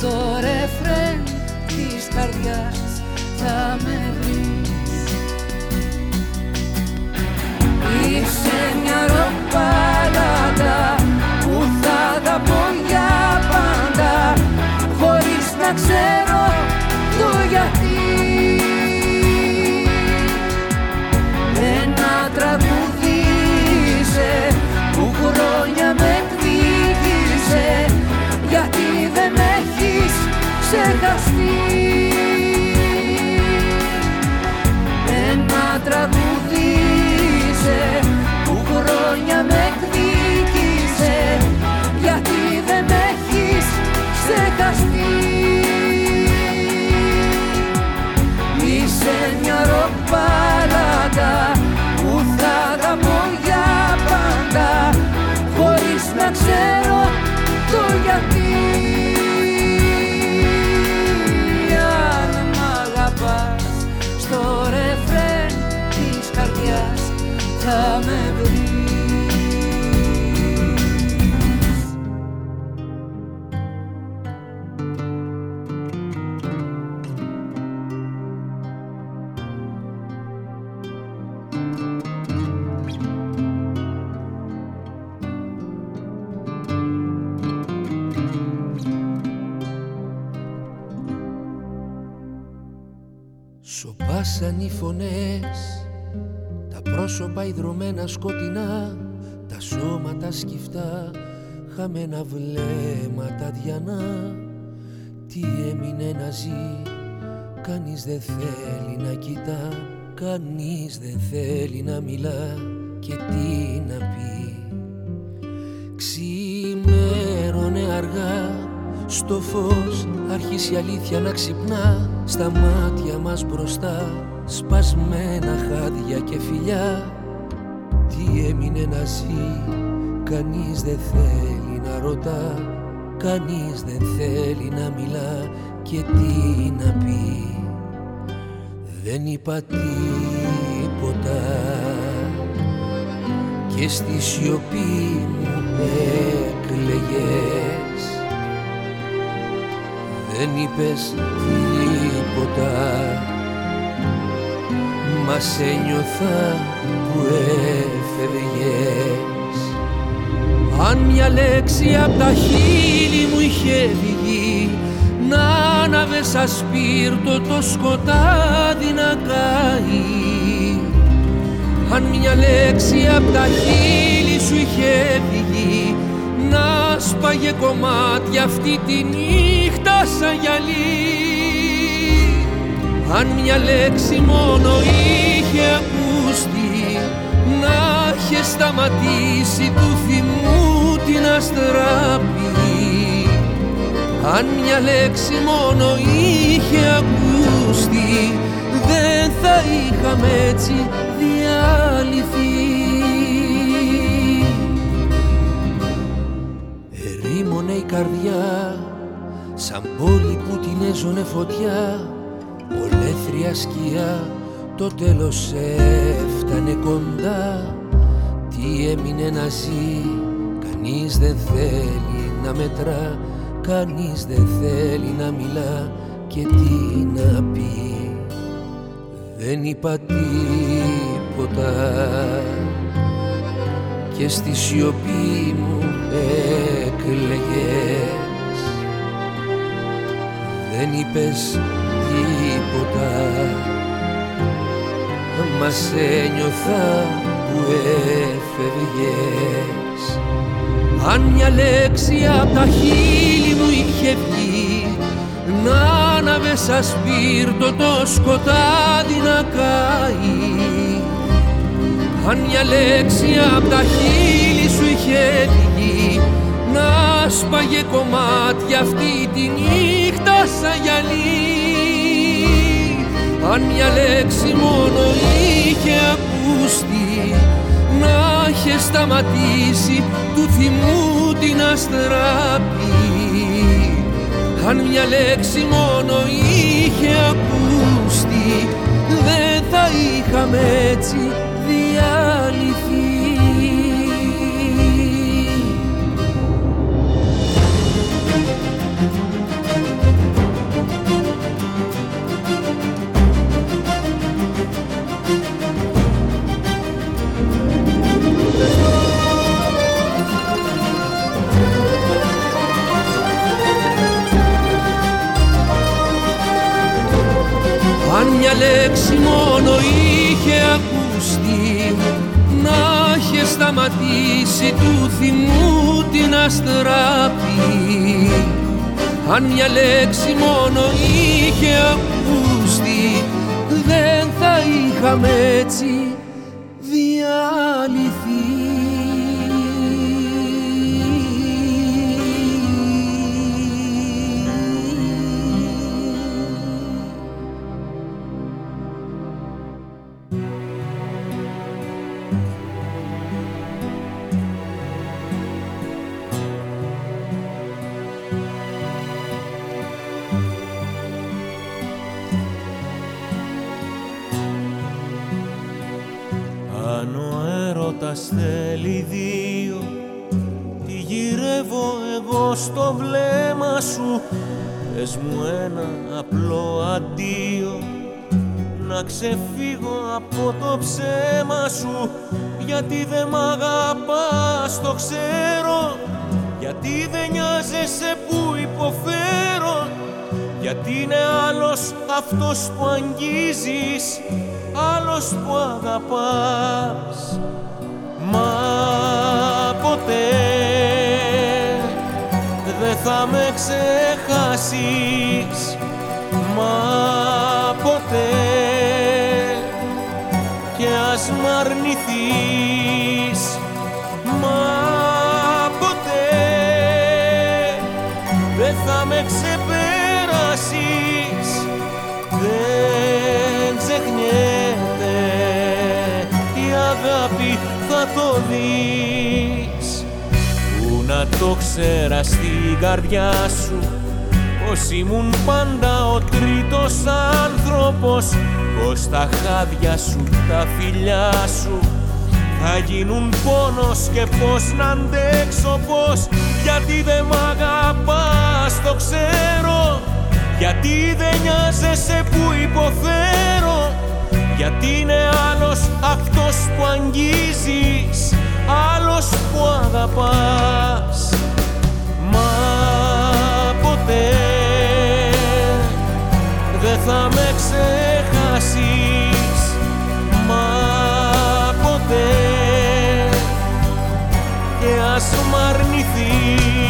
στο ρεφρέν της καρδιάς. Θα με chegaste. Σπάσαν οι φωνές. Τα πρόσωπα ιδρωμένα σκοτεινά Τα σώματα σκυφτά Χαμένα βλέμματα διανά. Τι έμεινε να ζει Κανείς δεν θέλει να κοιτά. Κανείς δεν θέλει να μιλά Και τι να πει. Ξημέρωνε αργά Στο φως άρχισε η αλήθεια να ξυπνά. Στα μάτια μας μπροστά Σπασμένα χάδια και φιλιά. Τι έμεινε να ζει Κανείς δεν θέλει να ρωτά. Κανείς δεν θέλει να μιλά Και τι να πει. Δεν είπα τίποτα. Και στη σιωπή μου έκλαιγες. Δεν είπες τίποτα μας σε νιώθα που έφευγες. Αν μια λέξη απ' τα χείλη μου είχε βγει να άναβε σαν σπίρτο το σκοτάδι να καεί. Αν μια λέξη απ' τα χείλη σου είχε βγει να σπάγε κομμάτια αυτή τη νύχτα σαν γυαλί. Αν μια λέξη μόνο είχε ακούστη να είχε σταματήσει του θυμού την αστράπη. Αν μια λέξη μόνο είχε ακούστη δεν θα είχαμε έτσι διαλυθεί Ερήμωνε η καρδιά σαν πόλη που την έζωνε φωτιά ολέθρια σκιά το τέλος έφτανε κοντά. Τι έμεινε να ζει κανείς δεν θέλει να μετρά. Κανείς δεν θέλει να μιλά και τι να πει. Δεν είπα τίποτα. Και στη σιωπή μου έκλαιγες. Δεν είπες τίποτα Μας σε νιώθα που έφευγες. Αν μια λέξη απ' τα χείλη μου είχε βγει να άναβε σαν σπίρτο το σκοτάδι να καεί. Αν μια λέξη απ' τα χείλη σου είχε βγει να σπάγε κομμάτια αυτή τη νύχτα σαν γυαλί αν μια λέξη μόνο είχε ακούστη να είχε σταματήσει του θυμού την αστραπή. Αν μια λέξη μόνο είχε ακούστη δεν θα είχαμε έτσι διαλυθεί λέξη μόνο είχε ακουστεί. Να είχε σταματήσει του θυμού την αστραπή αν μια λέξη μόνο είχε ακουστεί δεν θα είχαμε Πες μου ένα απλό αντίο. Να ξεφύγω από το ψέμα σου Γιατί δεν μ' αγαπάς το ξέρω. Γιατί δεν νοιάζεσαι που υποφέρω γιατί είναι άλλος αυτός που αγγίζεις άλλος που αγαπάς. Μα ποτέ δεν θα με ξεχάσεις μα ποτέ. Και ας μ' αρνηθείς μα ποτέ. Δεν θα με ξεπεράσεις δεν ξεχνιέται. Η αγάπη θα το δεις. Που να το ξέρα στην καρδιά σου. Πως ήμουν πάντα ο τρίτος άνθρωπος πως τα χάδια σου, τα φιλιά σου θα γίνουν πόνος και πως να αντέξω πως γιατί δεν μ' αγαπάς το ξέρω. Γιατί δεν νοιάζεσαι που υποφέρω γιατί είναι άλλος αυτός που αγγίζεις άλλος που αγαπάς δεν θα με ξεχάσεις μα ποτέ. Και ας μ' αρνηθείς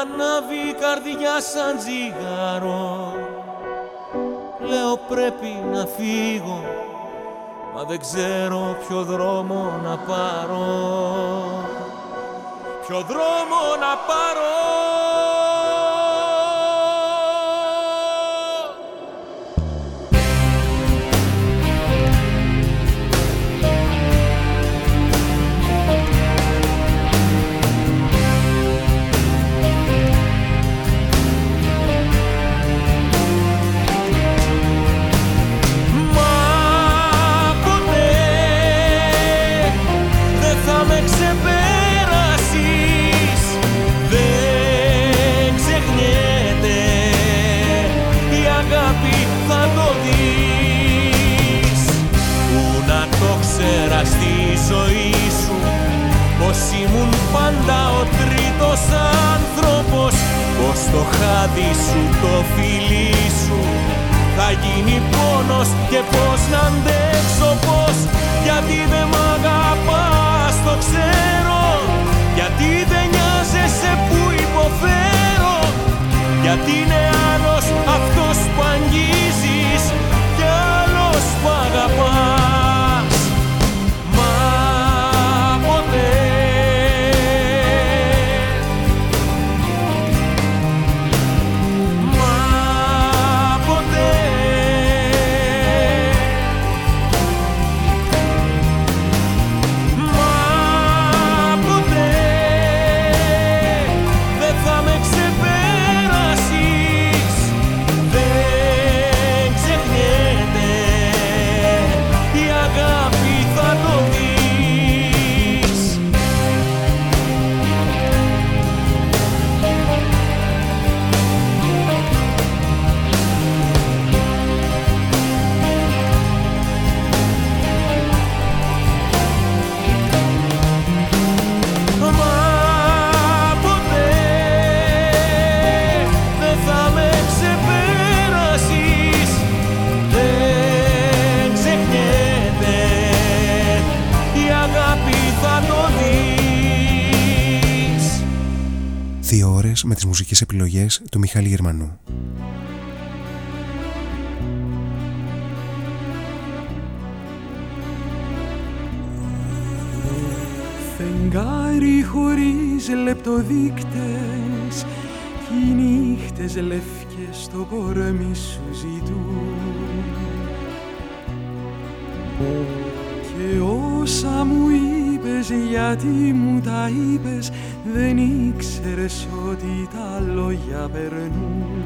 ανάβει η καρδιά σαν τζιγάρο. Λέω πρέπει να φύγω Μα δεν ξέρω ποιο δρόμο να πάρω Ποιο δρόμο να πάρω τρίτος άνθρωπος Πως το χάδι σου, το φιλί σου θα γίνει πόνος και πως να αντέξω πως Γιατί δεν μ' αγαπάς το ξέρω. Γιατί δεν νοιάζεσαι που υποφέρω Γιατί είναι άλλος αυτός που αγγίζεις Και άλλος που επιλογές του Μιχάλη Γερμανού. Φεγγάρι χωρίς λεπτοδείκτες κι οι νύχτες λευκές στο κορμί σου ζητούν και όσα μου είπες γιατί μου τα είπες δεν ήξερες ότι τα λόγια περνούν.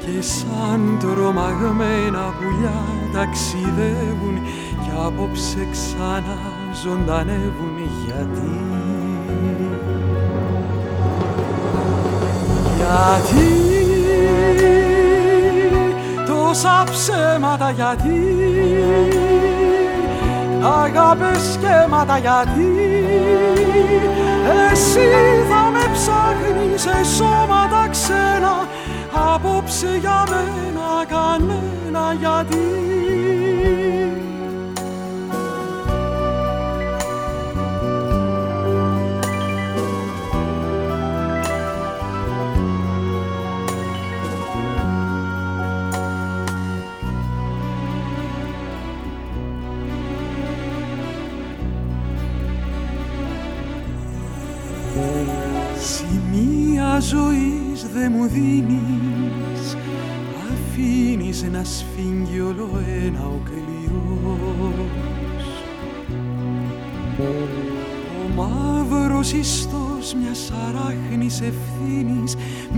Και σαν τρομαγμένα πουλιά ταξιδεύουν κι απόψε ξανά ζωντανεύουν. Γιατί; Γιατί; Τόσα ψέματα γιατί; Αγάπες και μάτα γιατί εσύ θα με ψάχνεις σε σώματα ξένα απόψε για μένα κανένα γιατί σφίγγει όλο ένα ο κλειός Ο μαύρος ιστός μιας αράχνης ευθύνης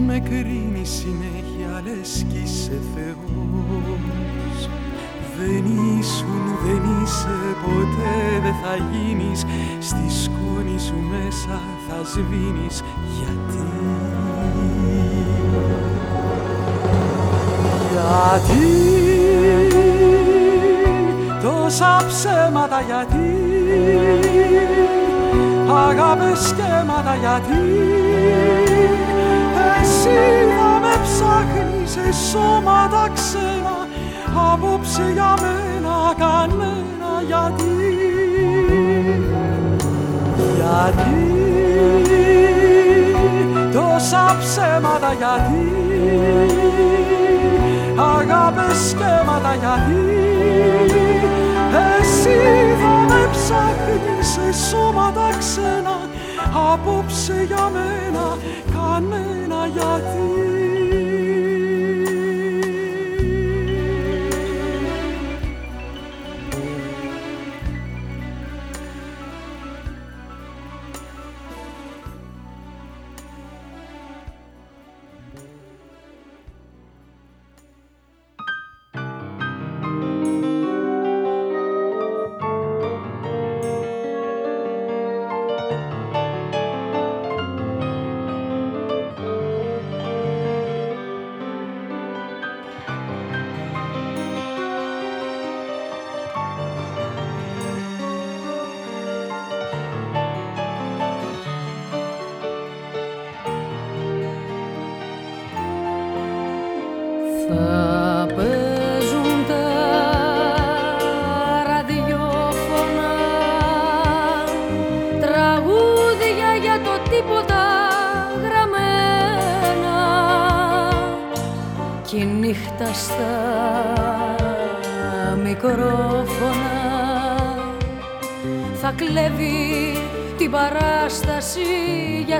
με κρίνει συνέχεια λες κι είσαι Θεός. Δεν ήσουν, δεν είσαι, ποτέ δεν θα γίνεις. Στη σκόνη σου μέσα θα σβήνεις Γιατί Γιατί τόσα ψέματα γιατί αγάπες και γιατί εσύ θα με ψάχνεις σε σώματα ξένα απόψε για μένα κανένα γιατί. Γιατί τόσα ψέματα γιατί αγάπες και γιατί εσύ θα με ψάχνεις σε σώματα ξένα. Απόψε για μένα κανένα γιατί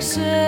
σένα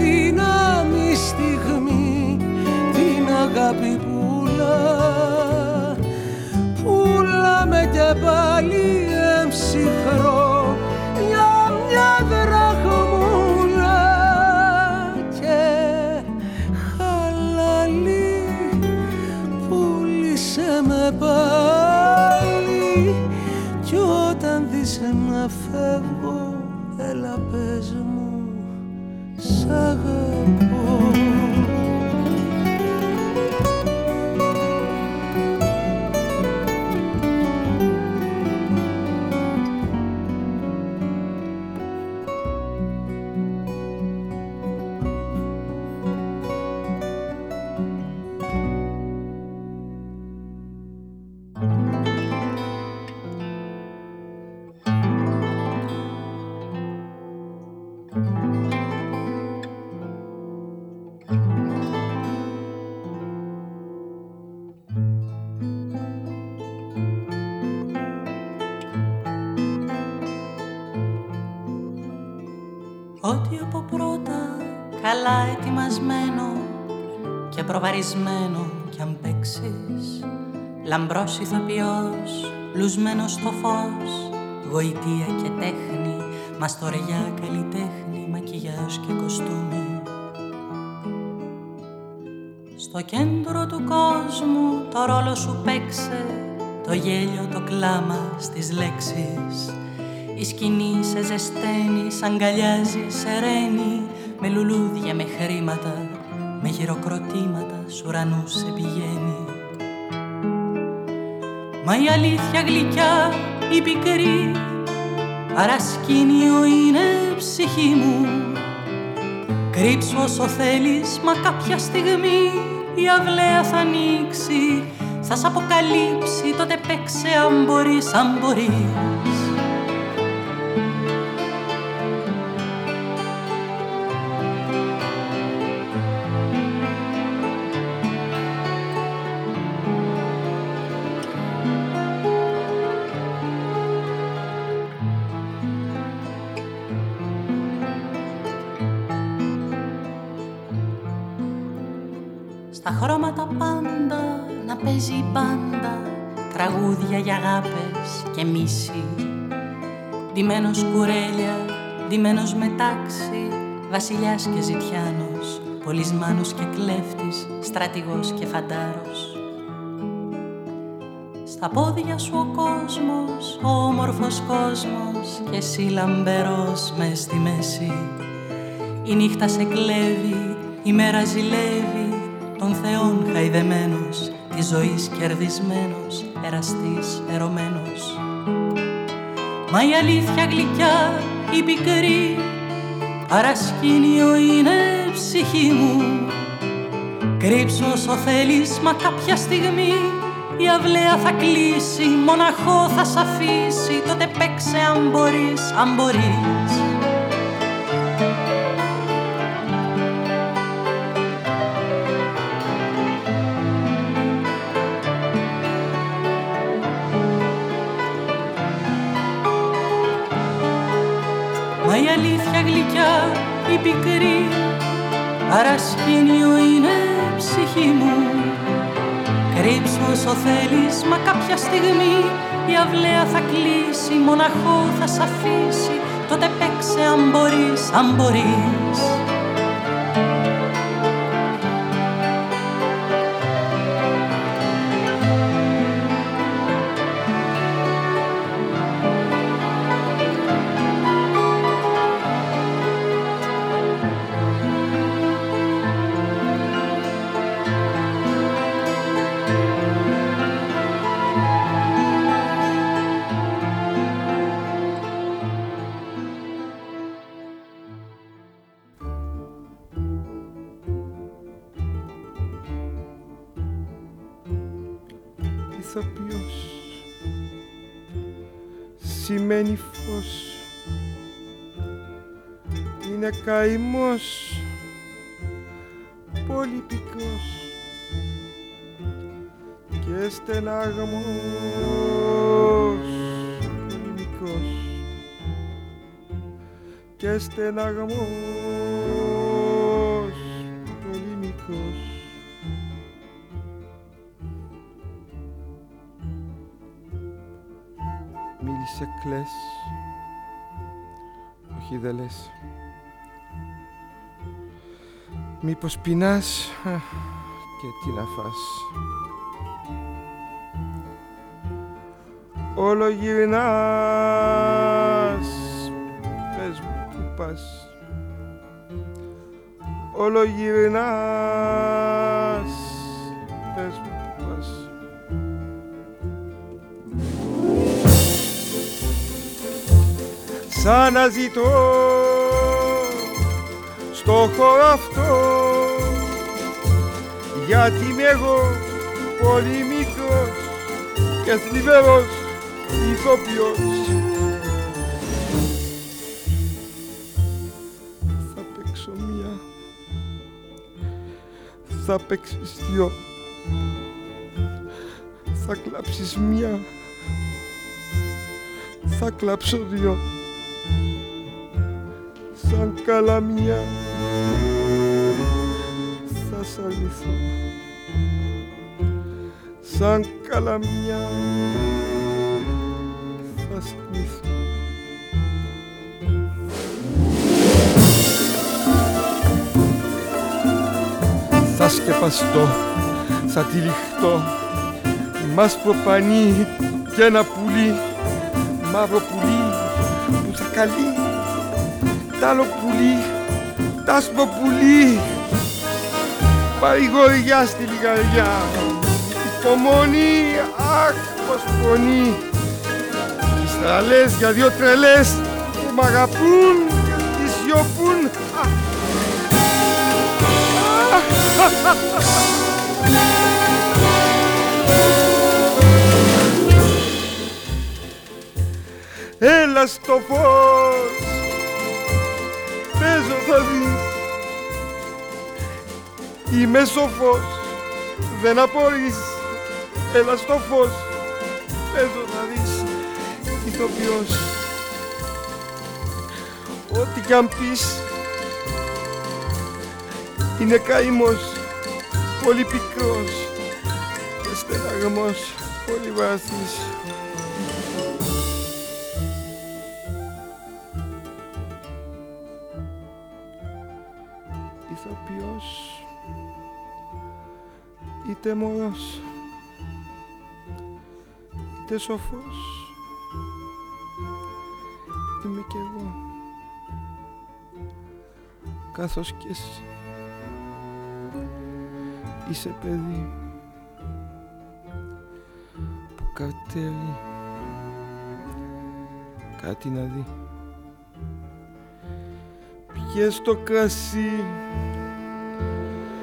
Αδύναμη στιγμή την αγάπη πουλά. Πουλάμε και πάλι εμψυχρό προβαρισμένο κι αν παίξεις Λαμπρός ηθοποιός, λουσμένος στο φως Γοητεία και τέχνη, μαστοριά καλλιτέχνη Μακιγιάζ και κοστούμι. Στο κέντρο του κόσμου το ρόλο σου παίξε Το γέλιο, το κλάμα στις λέξεις. Η σκηνή σε ζεσταίνει, σ' αγκαλιάζει, σεραίνει Με λουλούδια, με χρήματα, με χειροκροτήματα Σ' ουρανούς σε πηγαίνει Μα η αλήθεια γλυκιά, η πικρή Παρασκήνιο είναι ψυχή μου. Κρύψου όσο θέλεις, μα κάποια στιγμή Η αυλαία θα ανοίξει. Θα σ' αποκαλύψει, τότε παίξε αν μπορείς, αν μπορείς Τραγούδια για αγάπες και μίση. Ντυμένος κουρέλια, ντυμένος μετάξι Βασιλιάς και ζητιάνος Πολυσμάνος και κλέφτης Στρατηγός και φαντάρος. Στα πόδια σου ο κόσμος Ο όμορφος κόσμος Και εσύ λαμπερός μες στη μέση. Η νύχτα σε κλέβει Η μέρα ζηλεύει Των θεών χαϊδεμένος Της ζωής κερδισμένος Εραστής ερωμένος. Μα η αλήθεια γλυκιά, η πικρή Παρασκήνιο είναι ψυχή μου. Κρύψω όσο θέλεις, μα κάποια στιγμή η αυλαία θα κλείσει, μοναχό θα σ' αφήσει Τότε παίξε αν μπορείς, αν μπορείς αλήθεια γλυκιά, η πικρή Παρασκήνιο είναι ψυχή μου. Κρύψου όσο θέλεις, μα κάποια στιγμή Η αυλαία θα κλείσει, μοναχό θα σ' αφήσει. Τότε παίξε αν μπορείς, αν μπορείς καημός πολύ πικρός και στεναγμός. Πολύ μικρός και στεναγμός. Πολύ μικρός Μίλησε κλαις Όχι δεν λες Μήπως πεινάς; Α, Και τι να φας. Όλο γυρνάς. Πες μου που πας. Όλο γυρνάς. Πες μου που πας. Σαν να ζητώ στο χώρο αυτό. Γιατί είμαι εγώ πολύ μικρός και θλιβερός ηθοποιός. Θα παίξω μία θα παίξεις δυο. Θα κλάψεις μία θα κλάψω δυο. Σαν καλαμιά θα σ' αρνηθώ σαν καλαμιά θα σ' αρνηθώ θα σκεπαστώ θα τυλιχτώ μάσπρο πανί και ένα πουλί. Μαύρο πουλί που θα καλεί. Τ' άλλο πουλί, τ' άσπρο πουλί παρηγοριά στη λιγαριά υπομονή, αχ πως πονεί. Τις τραλές για δυο τρελές που μ' αγαπούν και σιωπούν. Έλα στο φως. Παίζω θα δεις Είμαι σοφός Δεν απορείς. Έλα στο φως. Παίζω θα δεις Ηθοποιός. Ό,τι κι αν πεις Είναι καημός. Πολύ πικρός. Και στεναγμός. Πολύ βαθύς. Είτε μωρός είτε σοφός είμαι κι εγώ καθώς και εσύ είσαι παιδί που κατέβει κάτι να δει. Πιες το κρασί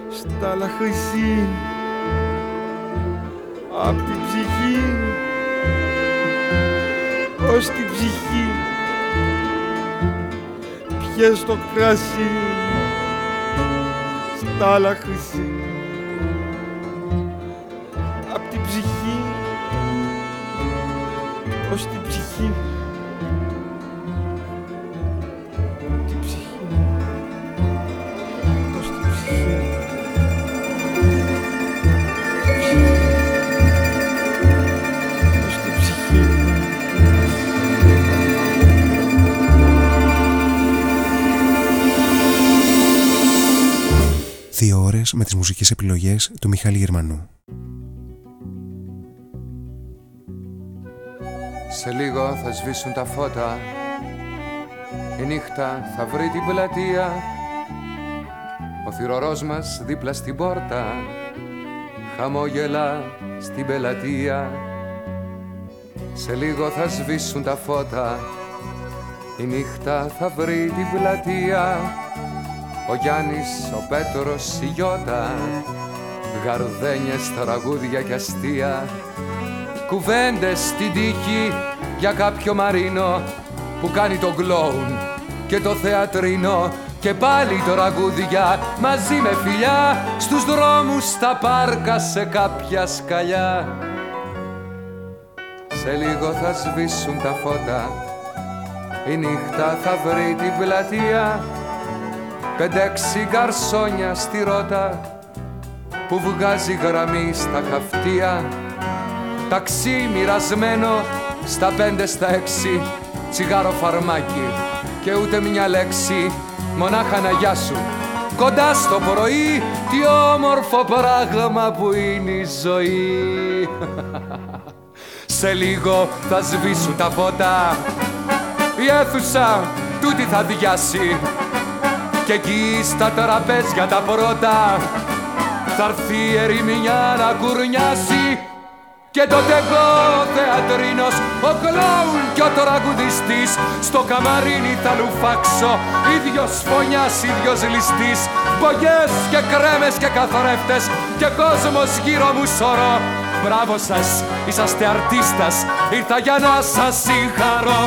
στα λαχρυσί απ' την ψυχή. Ως την ψυχή. Πιες το κρασί. Στα άλλα χρυσή ώρες με τις μουσικές επιλογές του Μιχάλη Γερμανού. Σε λίγο θα σβήσουν τα φώτα. Η νύχτα θα βρει την πλατεία. Ο θυρωρός μας δίπλα στην πόρτα. Χαμόγελα στην πελατεία. Σε λίγο θα σβήσουν τα φώτα. Η νύχτα θα βρει την πλατεία Ο Γιάννης, ο Πέτρος, η Γιώτα. Γαρδένιες, τραγούδια και αστεία. Κουβέντες στην τύχη για κάποιο μαρίνο που κάνει το κλόουν και το θεατρίνο. Και πάλι το ραγούδια μαζί με φιλιά στους δρόμους στα πάρκα σε κάποια σκαλιά. Σε λίγο θα σβήσουν τα φώτα. Η νύχτα θα βρει την πλατεία πεντέξι γκαρσόνια στη ρότα που βγάζει γραμμή στα χαυτία ταξί μοιρασμένο στα πέντε στα έξι τσιγάρο φαρμάκι και ούτε μια λέξη. Μονάχα να γεια σου. Κοντά στο πρωί τι όμορφο πράγμα που είναι η ζωή. Σε λίγο θα σβήσουν τα φώτα. Η αίθουσα τούτη θα διάσει και εκεί στα τραπέζια τα πρώτα. Θα έρθει η ερημινιά να κουρνιάσει και τότε εγώ θεατρίνος, ο κλόουν και ο τραγουδιστής. Στο καμαρίνι θα λουφάξω, ίδιος φωνιάς, ίδιος ληστής. Μπογιές και κρέμες και καθρέφτες και κόσμος γύρω μου σωρό Μπράβο σας, είσαστε αρτίστας, ήρθα για να σας συγχαρώ.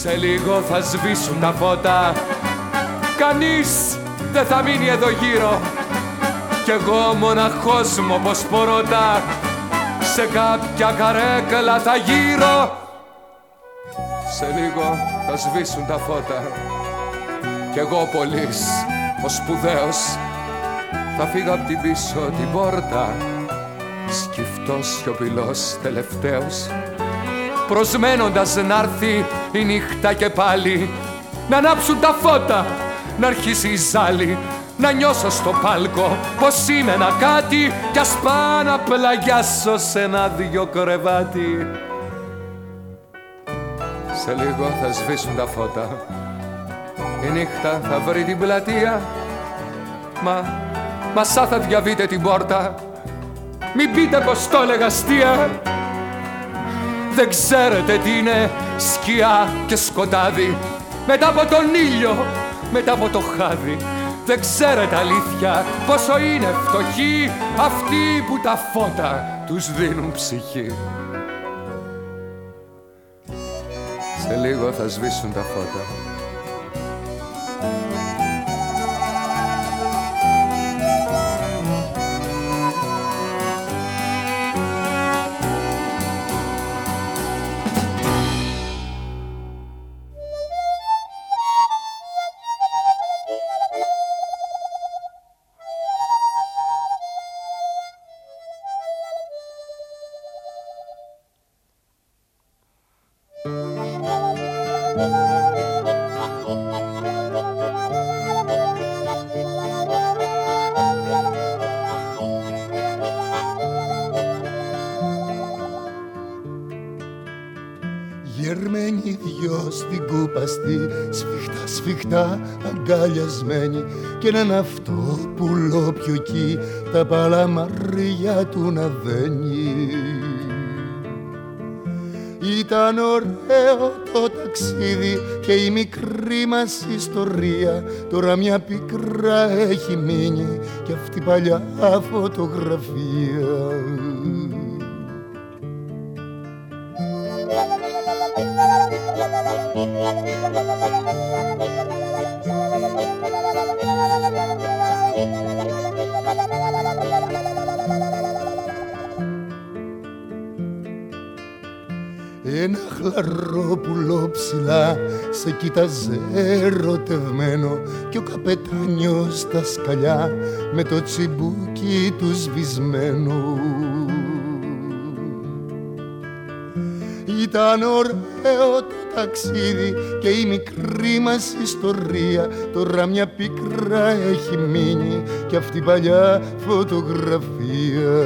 Σε λίγο θα σβήσουν τα φώτα, κανείς δεν θα μείνει εδώ γύρω. Κι εγώ μοναχός μου όπως πορώτα σε κάποια καρέκλα θα γύρω. Σε λίγο θα σβήσουν τα φώτα. Κι εγώ πολύς, ο σπουδαίος Θα φύγω απ' την πίσω την πόρτα. Σκυφτός σιωπηλός τελευταίος Προσμένοντας να'ρθει η νύχτα και πάλι Να ανάψουν τα φώτα, να αρχίσει η ζάλη να νιώσω στο πάλκο πως είμαι ένα κάτι κι ας πάω να πλαγιάσω σε ένα δυο κρεβάτι. Σε λίγο θα σβήσουν τα φώτα. Η νύχτα θα βρει την πλατεία. Μα, μα σαν θα διαβείτε την πόρτα. Μην πείτε πως το έλεγα αστεία. Δεν ξέρετε τι είναι σκιά και σκοτάδι. Μετά από τον ήλιο, μετά από το χάδι δεν ξέρετε αλήθεια πόσο είναι φτωχοί αυτοί που τα φώτα τους δίνουν ψυχή. Σε λίγο θα σβήσουν τα φώτα. Αγκαλιασμένη Και έναν αυτό πουλό πιο εκεί Τα παλαμαρία του να δένει. Ήταν ωραίο το ταξίδι και η μικρή μας ιστορία. Τώρα μια πικρά έχει μείνει και αυτή παλιά φωτογραφία Ένα χλαρόπουλο ψηλά σε κοίταζε ερωτευμένο και ο καπετάνιος στα σκαλιά με το τσιμπούκι του σβησμένο. Ήταν ωραίο το ταξίδι και η μικρή μας ιστορία τώρα μια πικρά έχει μείνει και αυτή παλιά φωτογραφία.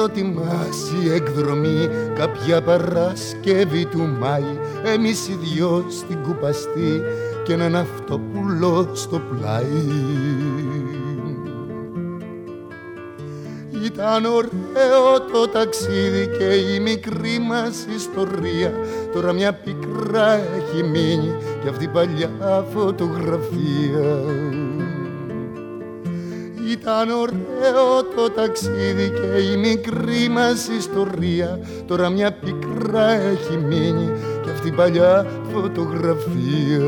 Η πρώτη μας η εκδρομή. Κάποια Παρασκευή του Μάη εμείς οι δυο στην κουπαστή και έναν αυτοπουλό στο πλάι. Ήταν ωραίο το ταξίδι και η μικρή μας ιστορία. Τώρα μια πικρά έχει μείνει και αυτή παλιά φωτογραφία ήταν ωραίο το ταξίδι και η μικρή μας ιστορία. Τώρα μια πικρά έχει μείνει και αυτή παλιά φωτογραφία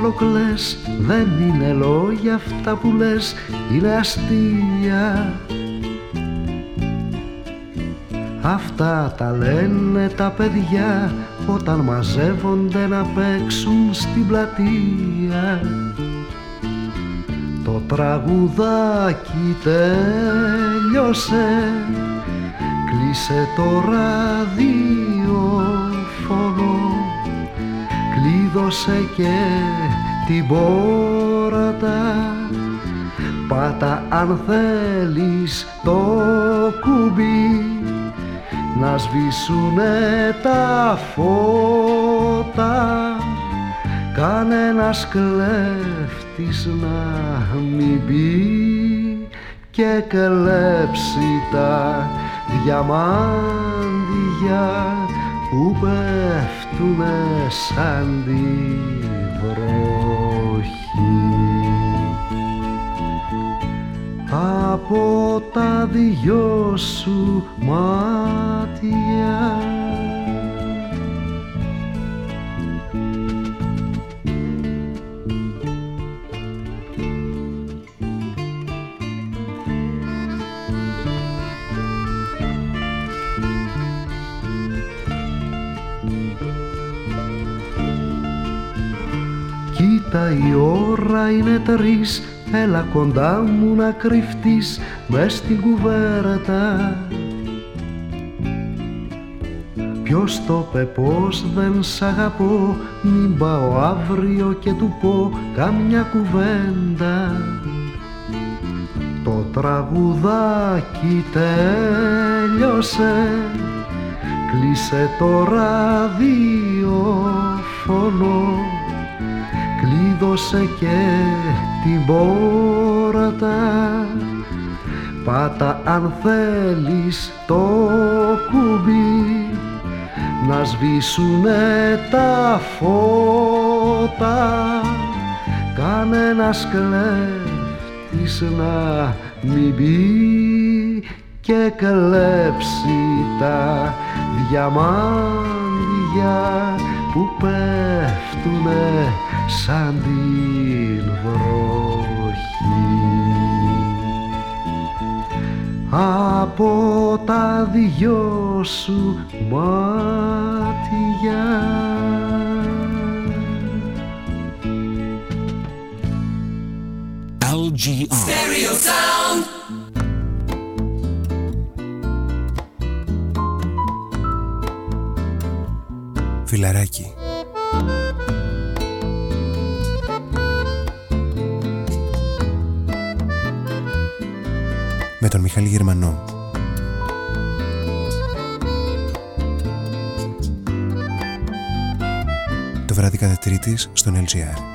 ολοκλές δεν είναι λόγια αυτά που λες είναι αστεία. Αυτά τα λένε τα παιδιά όταν μαζεύονται να παίξουν στην πλατεία. Το τραγουδάκι τέλειωσε κλείσε το ραδιόφωνο κλείδωσε και την πόρτα Πάτα αν θέλεις το κουμπί να σβήσουνε τα φώτα. Κανένας κλέφτης να μην μπει και κλέψει τα διαμάντια που πέφτουνε σαν τη βροχή από τα δυο σου μάτια. Κοίτα η ώρα είναι τρεις Έλα κοντά μου να κρυφτείς μες στην κουβέρτα. Ποιος το πε πως δεν σ' αγαπώ Μην πάω αύριο και του πω καμιά κουβέντα. Το τραγουδάκι τέλειωσε Κλείσε το ραδιόφωνο κλείδωσε και την πόρτα. Πάτα αν θέλεις το κουμπί. Να σβήσουνε τα φώτα. Κανένας κλέφτης να μην μπει και κλέψει τα διαμάντια που πέφτουνε σαν την βροχή. Από τα δυο σου μάτια. LGR Stereo Sound. Φιλαράκι με τον Μιχάλη Γερμανό. Το βράδυ κατά τρίτης στον LGR.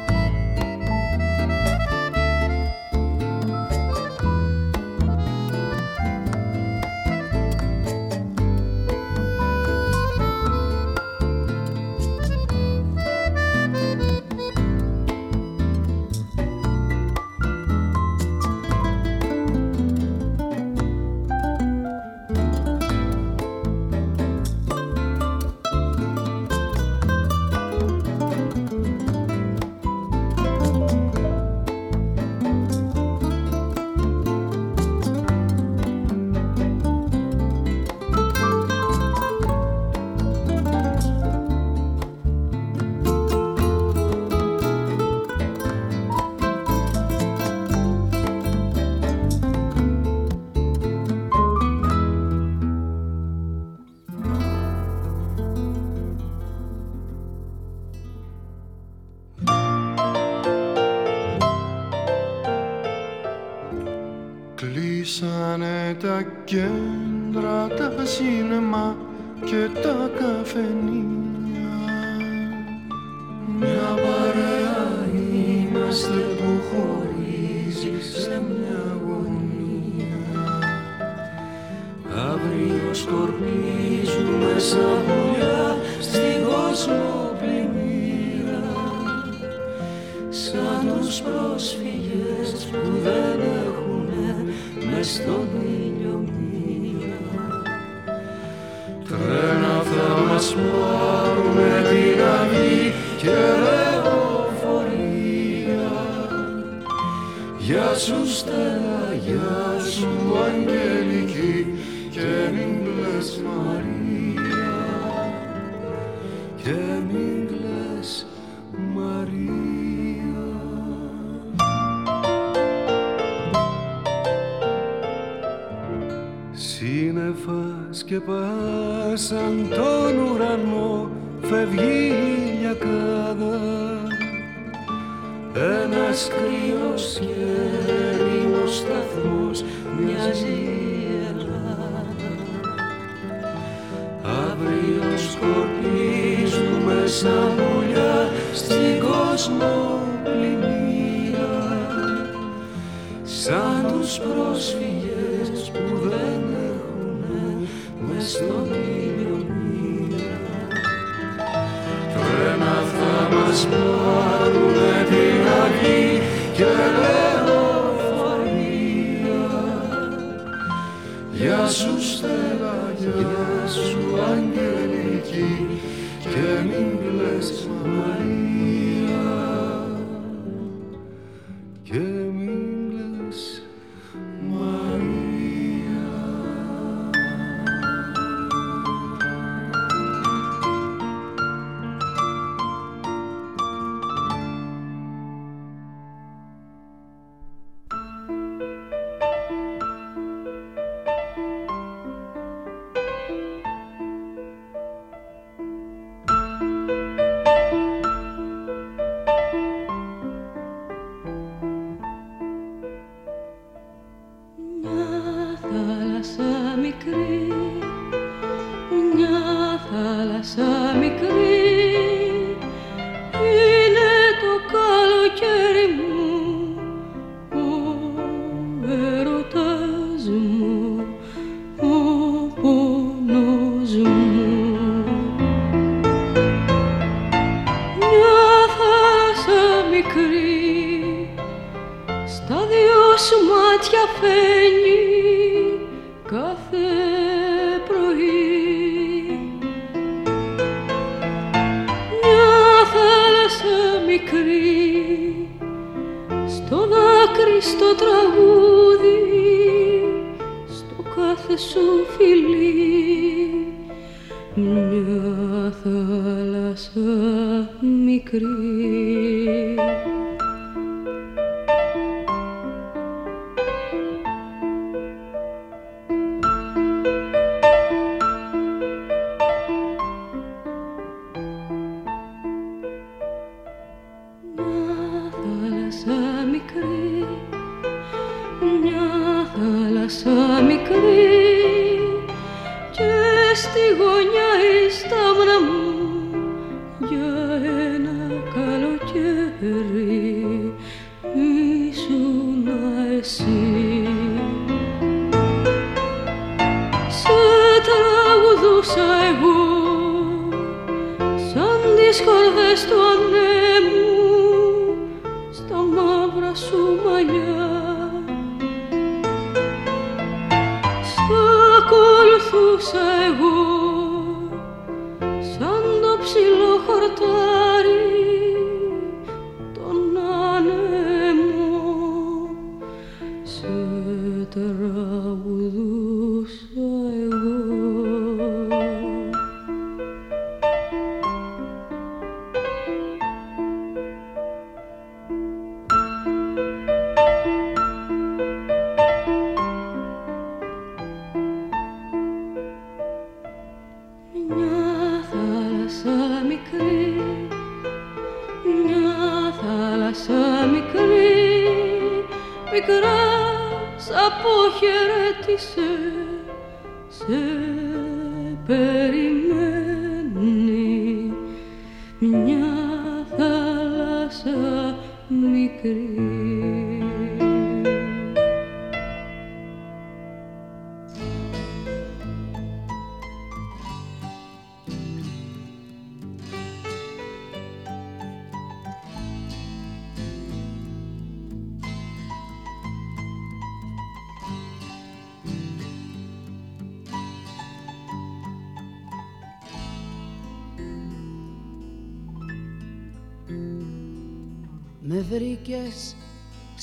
σαν πουλιά στην κοσμοπλημμύρα. Σαν τους πρόσφυγες που δεν έχουν μες στον ήλιο μοίρα. Τρένα θα μας πάρουνε την αυγή και λεωφορεία. Για σου Στέλλα, για σου Αγγέλη Maria. μικρή μια θάλασσα μικρή μικράς σ' αποχαιρέτησε σε περιμένει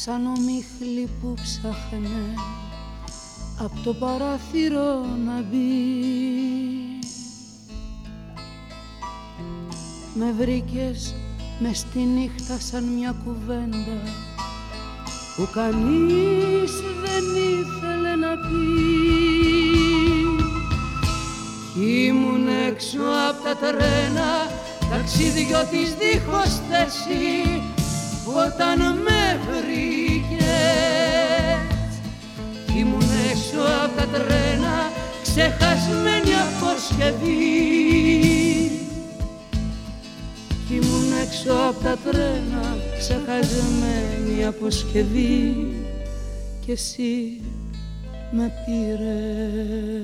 σαν ομίχλη που ψάχνε από το παράθυρο να μπει. Με βρήκες μες στη νύχτα σαν μια κουβέντα που κανείς δεν ήθελε να πει. Ήμουν έξω από τα τρένα ταξίδιο της δίχως θέση όταν με βρήκες. Ήμουν έξω από τα τρένα ξεχασμένη αποσκευή ήμουν έξω από τα τρένα ξεχασμένη αποσκευή και εσύ με πήρες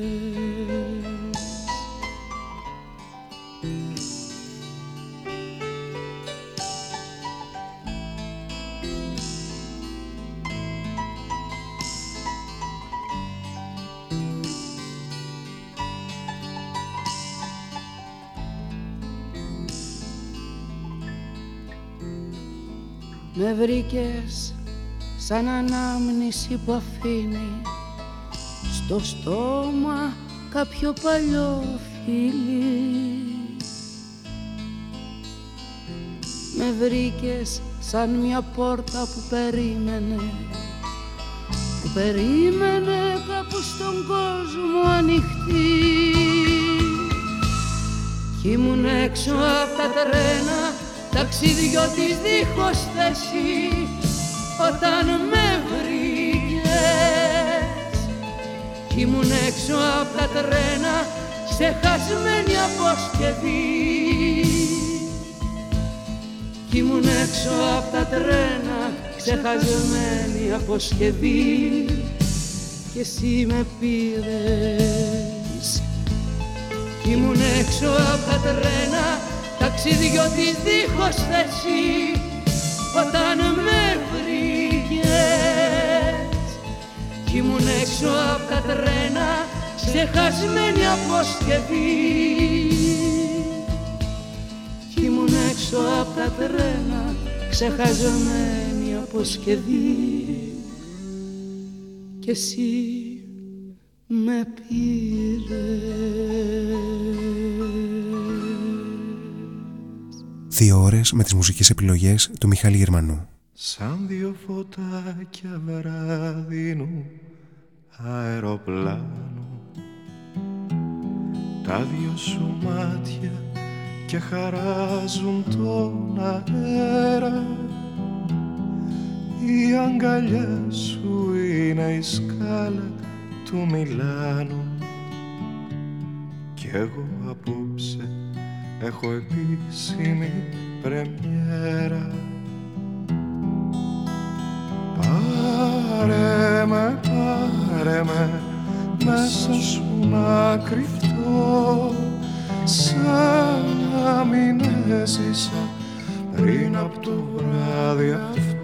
Με βρήκες σαν ανάμνηση που αφήνει στο στόμα κάποιο παλιό φίλι. Με βρήκες σαν μια πόρτα που περίμενε που περίμενε κάπου στον κόσμο ανοιχτή. Κι ήμουν έξω από τα τρένα ταξίδιό της δίχως θέση όταν με βρήκες. Κι ήμουν έξω από τα τρένα ξεχασμένη αποσκευή. Κι ήμουν έξω από τα τρένα ξεχασμένη αποσκευή. Και εσύ με πήρες. Κι ήμουν έξω από τα τρένα ταξίδιό της δίχως θέση όταν με βρήκες. Κι ήμουν έξω από τα τρένα ξεχασμένη αποσκευή. Κι ήμουν έξω από τα τρένα ξεχασμένη αποσκευή. Κι εσύ με πήρες Δύο ώρες με τις μουσικές επιλογές του Μιχάλη Γερμανού. Σαν δύο φωτάκια βράδινου αεροπλάνου. Τα δυο σου μάτια και χαράζουν τον αέρα. Η αγκαλιά σου είναι η σκάλα του Μιλάνου. Κι εγώ απόψε έχω επίσημη πρεμιέρα. Πάρε με, πάρε με μέσα σου να κρυφτώ. Σαν να μην έζησα πριν από το βράδυ αυτό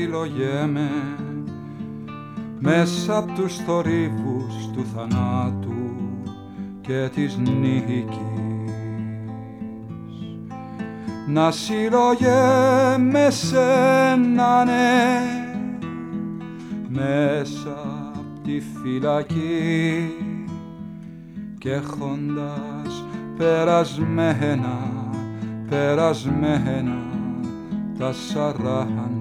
συλλογέμαι μέσα απ' τους θορύβους του θανάτου και της νίκης. Να συλλογέμαι σένα ναι μέσα απ' τη φυλακή και έχοντας περασμένα περασμένα τα σαράντα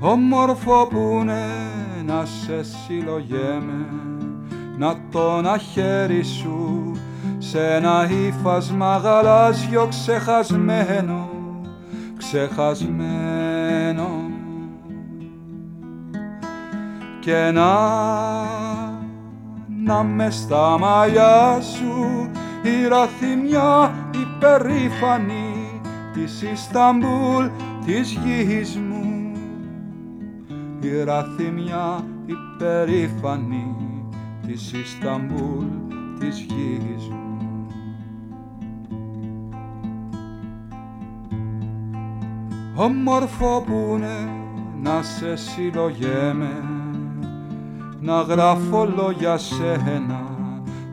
Όμορφο που είναι να σε συλλογέμαι να το να χέρι σου σε ένα ύφασμα γαλάζιο ξεχασμένο ξεχασμένο. Και να να με στα μαλλιά σου η ραθυμιά υπερήφανη της Ισταμπούλ της γης μου η ραθυμιά υπερήφανη της Ισταμπούλ της γης μου. Όμορφο που είναι να σε συλλογέμαι να γράφω λόγια σένα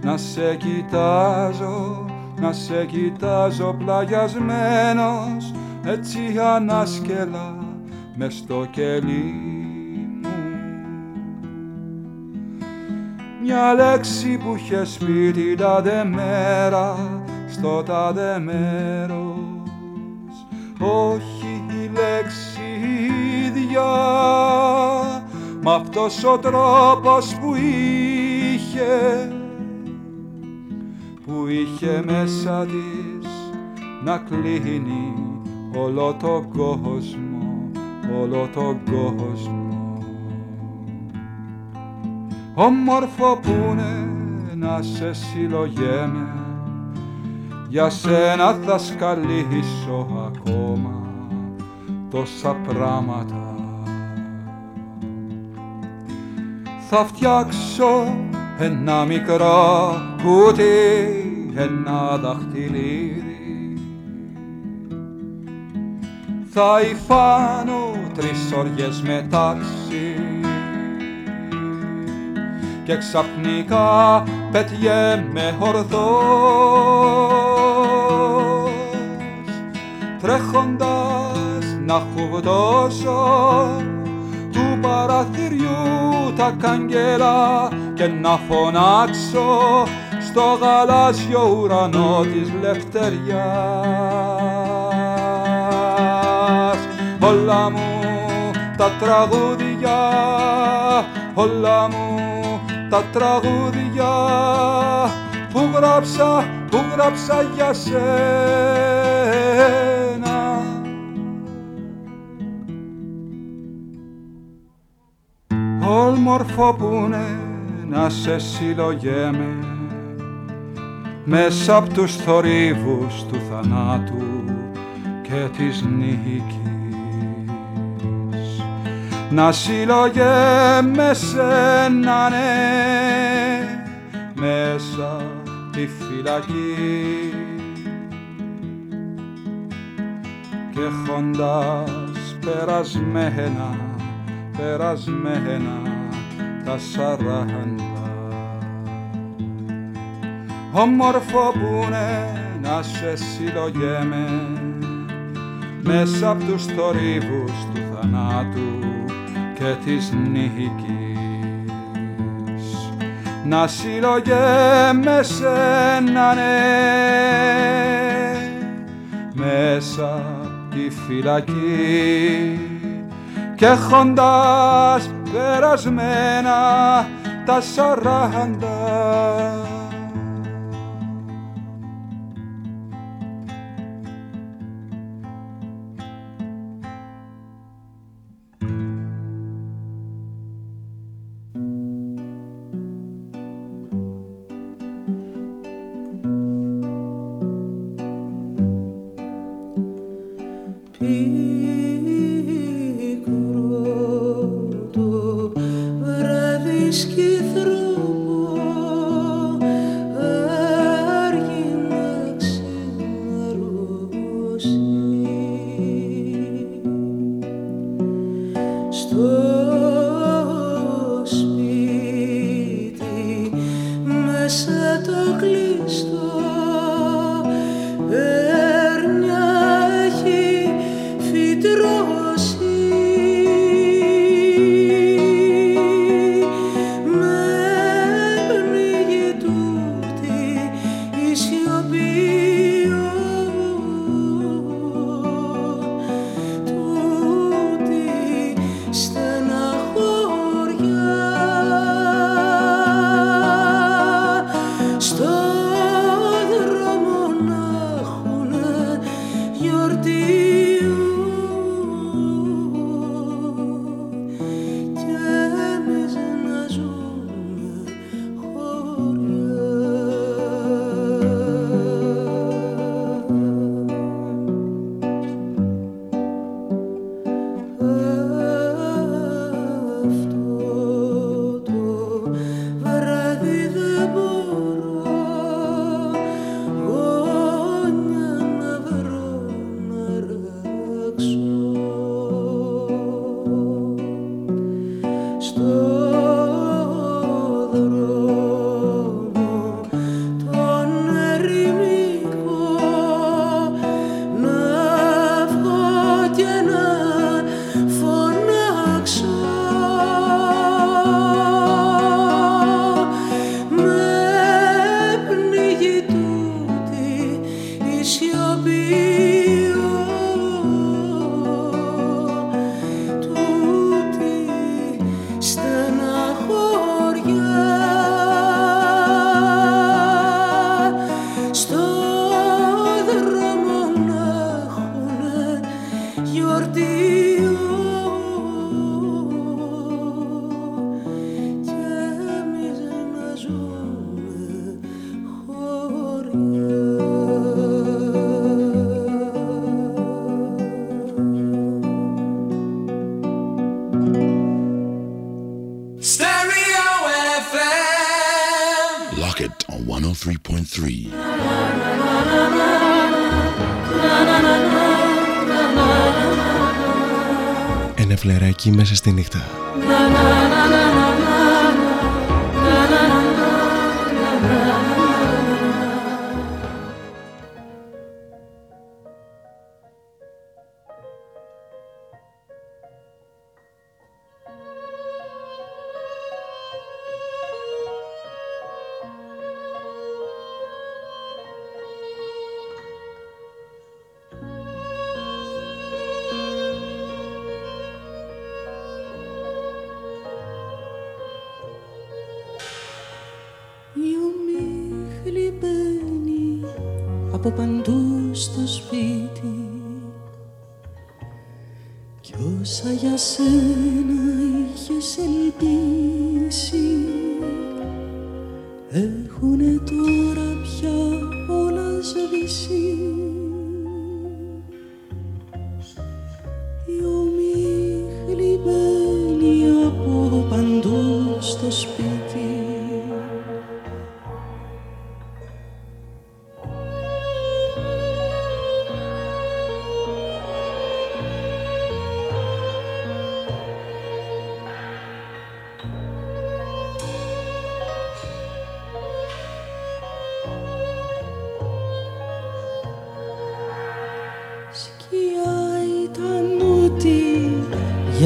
να σε κοιτάζω, να σε κοιτάζω πλαγιασμένος έτσι ανάσκελα μες στο κελί μια λέξη που είχε πει την τάδε μέρα στο τάδε μέρος όχι η λέξη ίδια Μ' αυτός ο τρόπος που είχε που είχε μέσα της να κλείνει όλο τον κόσμο, όλο τον κόσμο. Όμορφο που είναι να σε συλλογέμαι για σένα θα σκαλίσω ακόμα τόσα πράγματα. Θα φτιάξω ένα μικρό κουτί, ένα δαχτυλίδι. Θα υφάνω τρεις όργες μετάξι και ξαφνικά πετιέμαι ορθός τρέχοντας να χουβδώσω του παραθυριού τα καγγέλα και να φωνάξω στο γαλάζιο ουρανό της λευτεριάς. Όλα μου τα τραγούδια, όλα μου τα τραγούδια που γράψα, που γράψα για σένα. όμορφο που είναι να σε συλλογέμαι μέσα απ' τους θορύβους του θανάτου και της νίκης να συλλογέμαι σένα ναι μέσα τη φυλακή. Και έχοντας περασμένα περασμένα τα σαράντα. Όμορφο που να σε συλλογέμαι μέσα απ' τους θορύβους του θανάτου και της νίκης. Να συλλογέμαι σένα ναι μέσα τη φυλακή. Και έχοντας περασμένα τα σαράντα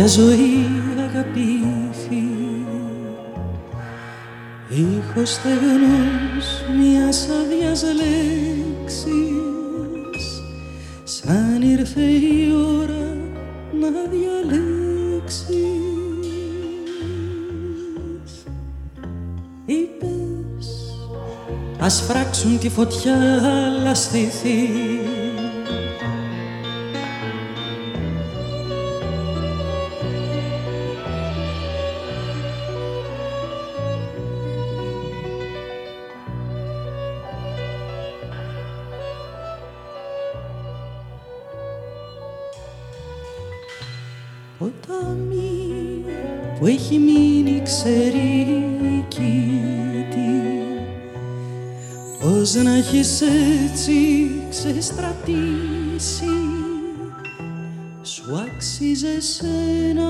ζωή αγαπήθη ήχος στεγνός μιας άδειας λέξης. Σαν ήρθε η ώρα να διαλέξεις. Είπες ας φράξουν τη φωτιά αλλά στηθεί έχεις έτσι ξεστρατήσει. Σου άξιζε ένα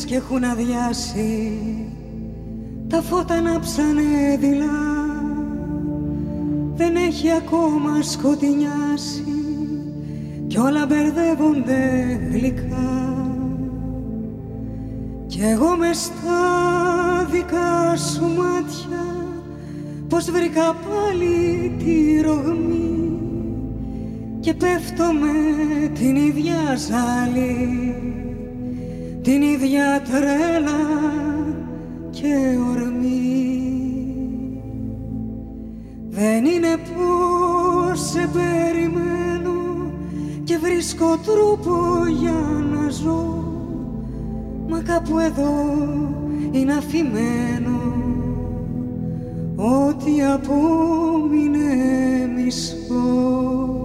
και έχουν αδειάσει τα φώτα να ψάνε δειλά. Δεν έχει ακόμα σκοτεινιάσει κι όλα μπερδεύονται γλυκά. Κι εγώ μες στα δικά σου μάτια πως βρήκα πάλι τη ρογμή. Και πέφτω με την ίδια ζάλη την ίδια τρέλα και ορμή. Δεν είναι πως σε περιμένω και βρίσκω τρόπο για να ζω. Μα κάπου εδώ είναι αφημένο ότι απόμεινε μισό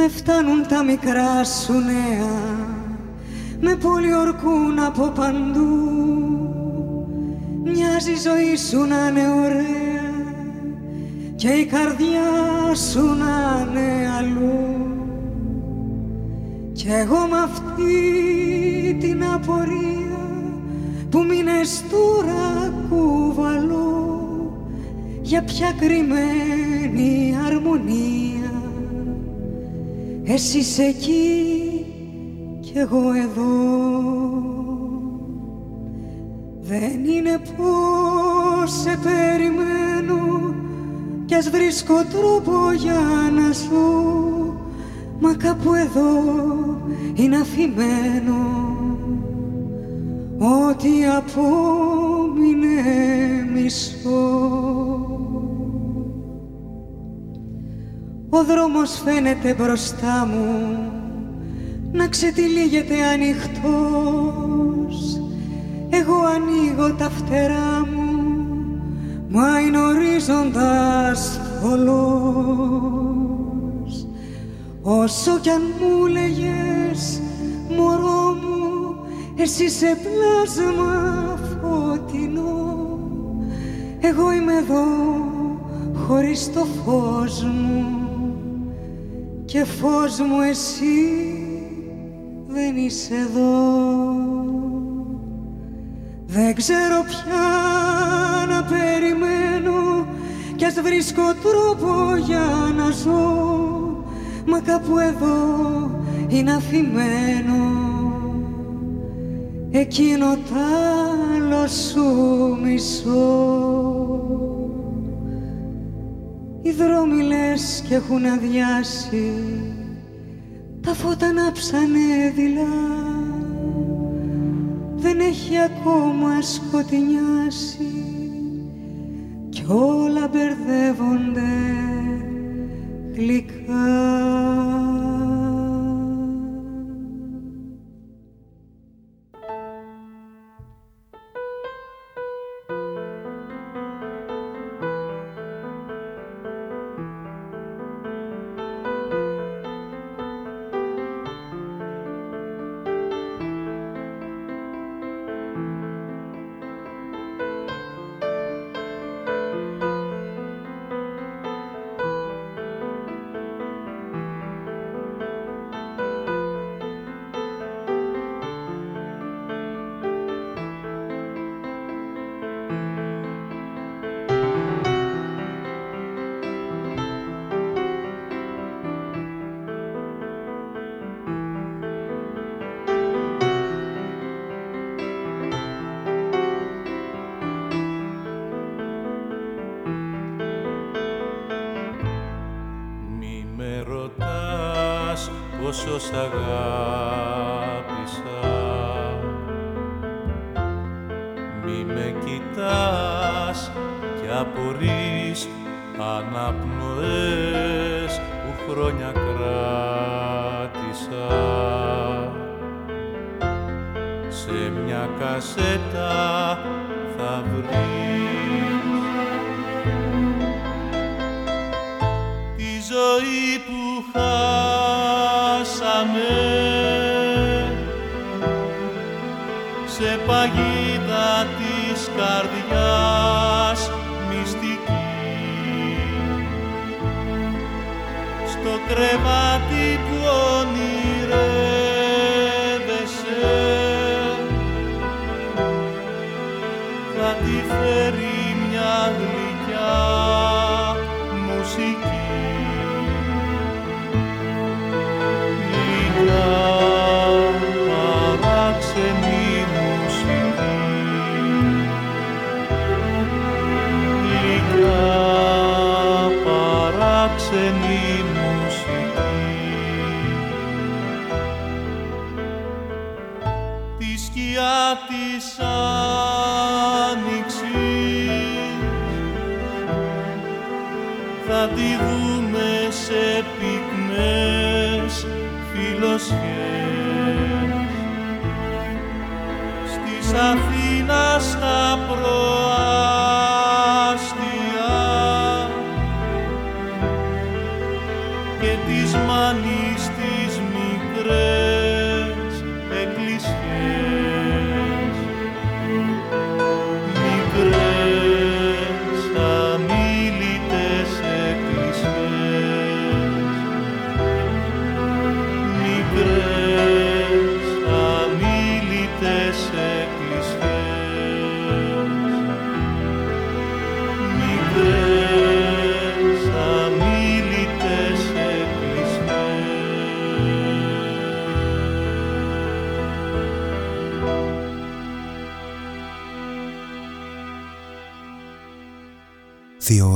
Με φτάνουν τα μικρά σου νέα Με πολιορκούν από παντού. Μοιάζει η ζωή σου να είναι ωραία Και η καρδιά σου να είναι αλλού. Κι εγώ με αυτή την απορία Που μείνες τώρα κουβαλώ για ποια κρυμμένη αρμονία εσύ είσαι εκεί κι εγώ εδώ. Δεν είναι πως σε περιμένω κι ας βρίσκω τρόπο για να ζω μα κάπου εδώ είναι αφημένο ότι απόμεινε μισό Ο δρόμος φαίνεται μπροστά μου να ξετυλίγεται ανοιχτός. Εγώ ανοίγω τα φτερά μου μα είναι ορίζοντας θολός όσο κι αν μου λέγες μωρό μου εσύ σε πλάσμα φωτεινό. Εγώ είμαι εδώ χωρίς το φως μου και φως μου εσύ δεν είσαι εδώ. Δεν ξέρω πια να περιμένω κι ας βρίσκω τρόπο για να ζω. Μα κάπου εδώ είναι αφημένο εκείνο τ' άλλο σου μισό οι δρόμοι λες κι έχουν αδειάσει. Τα φώτα ανάψανε δειλά. Δεν έχει ακόμα σκοτεινιάσει. Κι όλα μπερδεύονται γλυκά. Σ' αγάπησα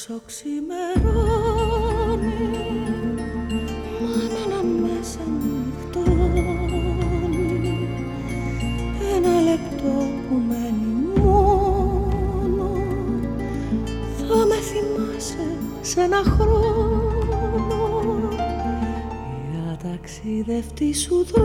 Όσο ξημερώνει Μ' να μέσα νυχτώνει Ένα λεπτό που μένει μόνο Θα με θυμάσαι σε ένα χρόνο. Για ταξιδευτή σου δω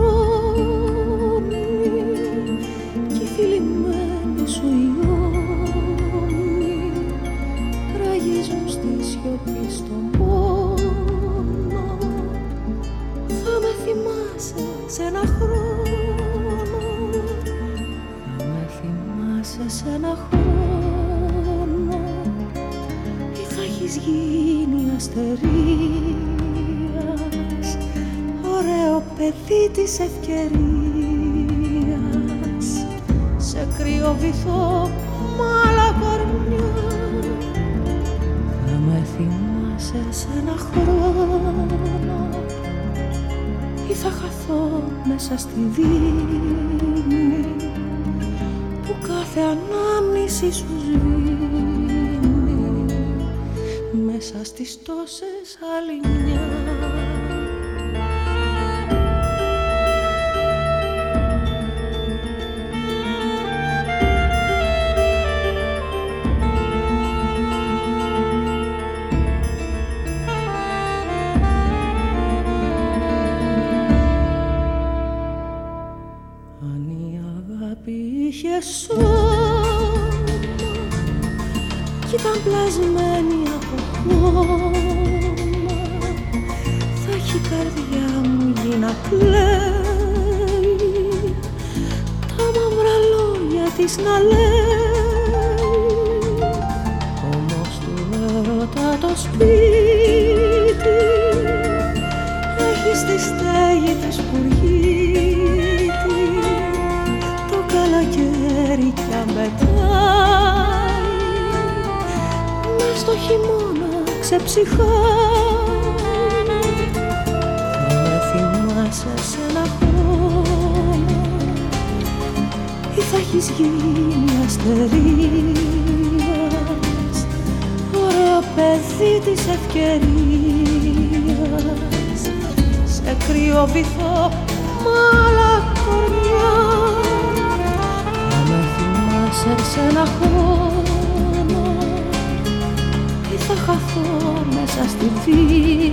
μέσα στη δίνη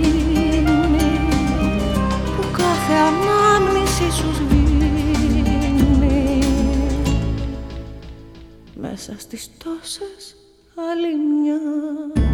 που κάθε ανάμνηση σου σβήνει μέσα στις τόσες αλλημιάς.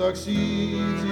Ταξίδι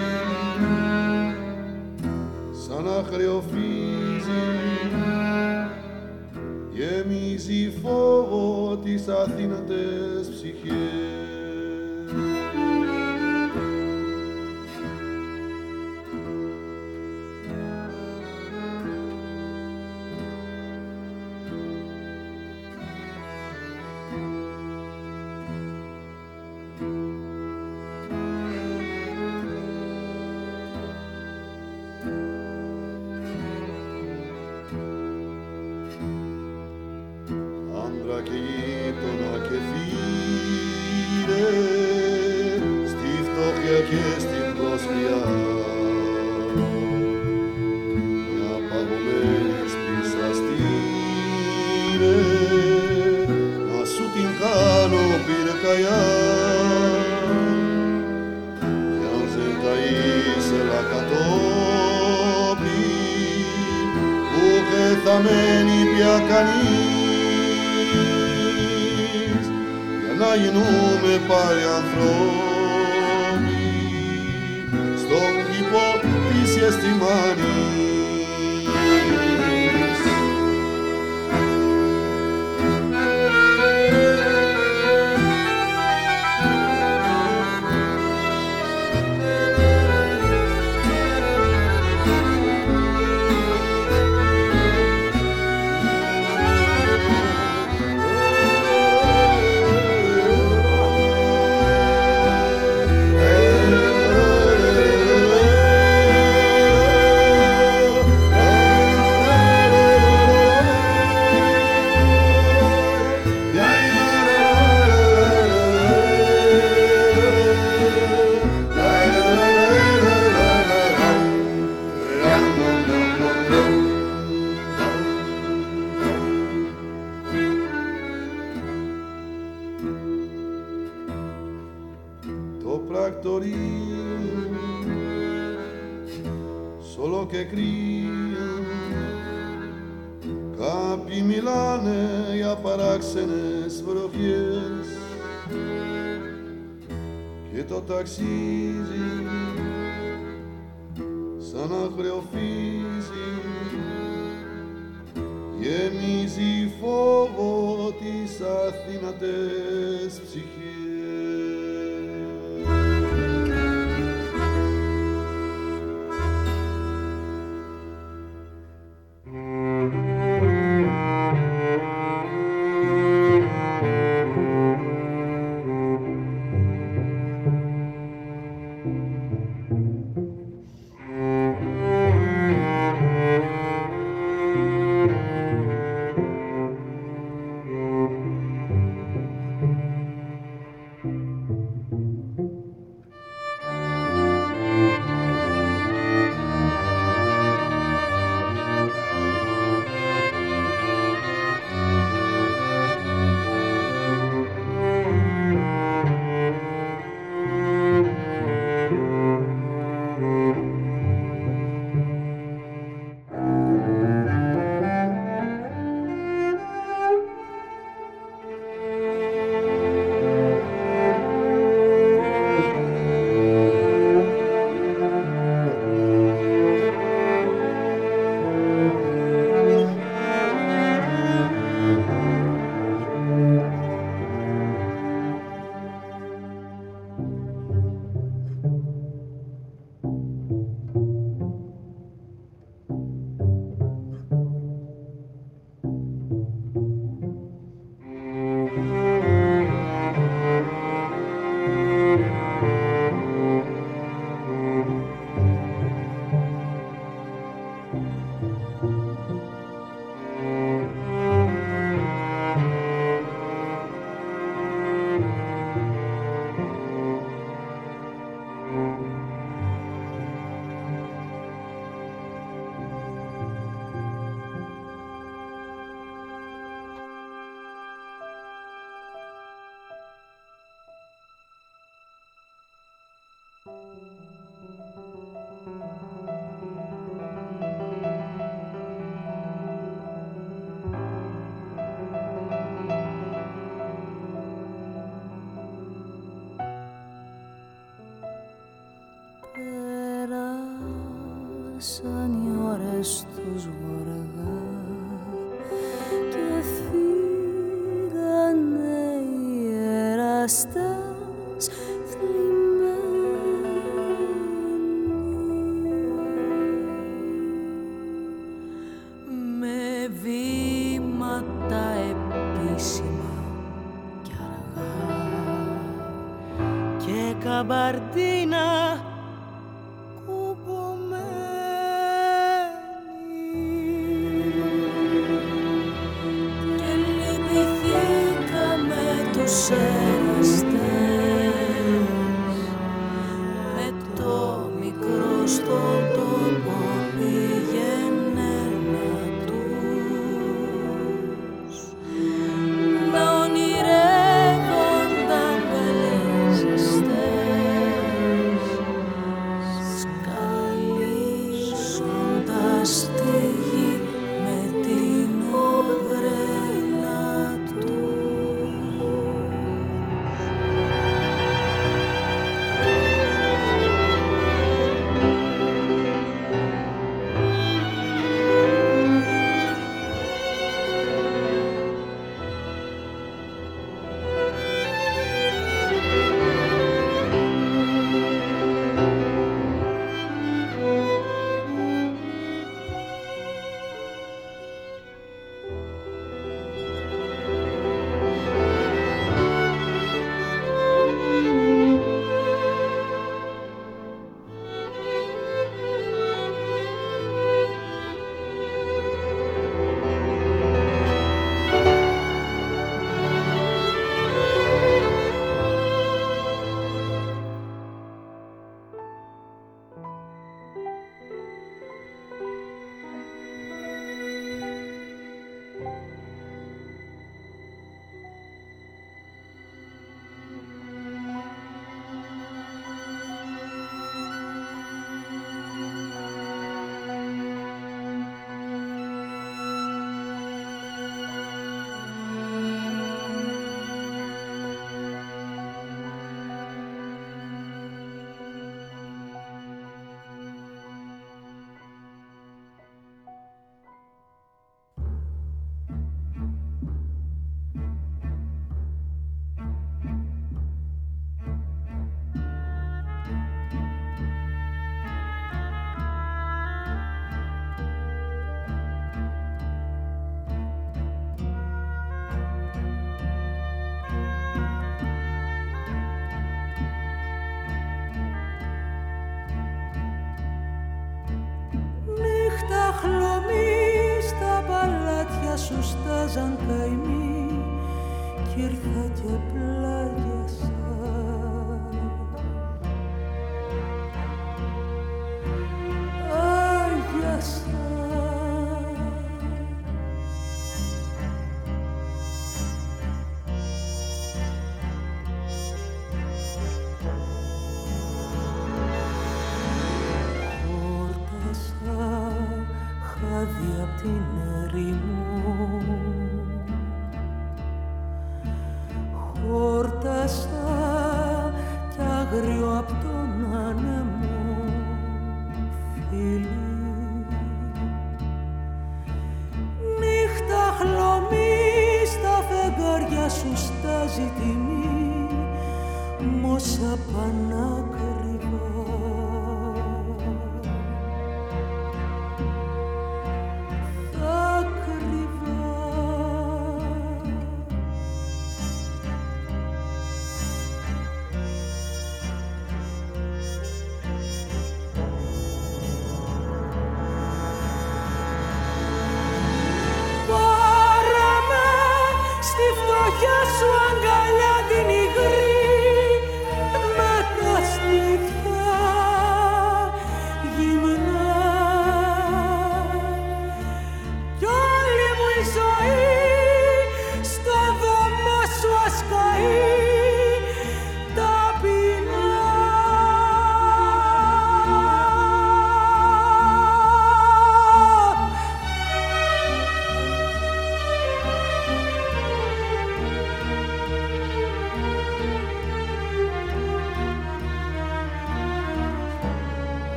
张开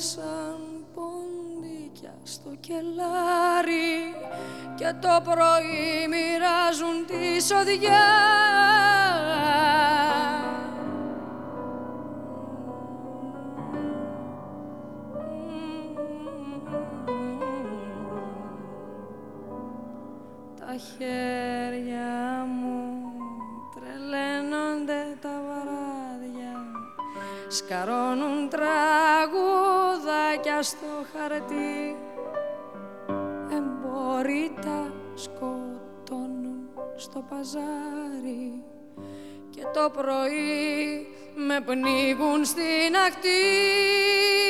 σαν ποντίκια στο κελάρι και το πρωί μοιράζουν τη σοδιά. Τα χέρια μου τρελαίνονται τα βαράδια σκαρώνουν τράγια στο χαρτί. Εμπόροι τα σκοτώνουν στο παζάρι. Και το πρωί με πνίγουν στην ακτή.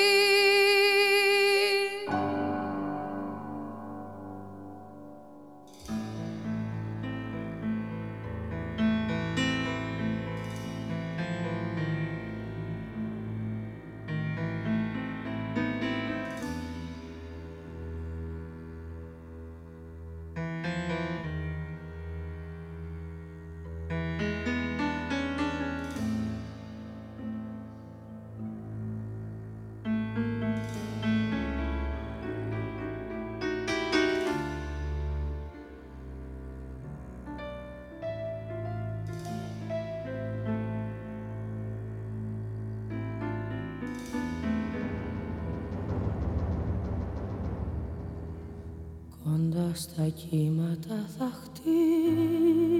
Κύματα θα χτίσω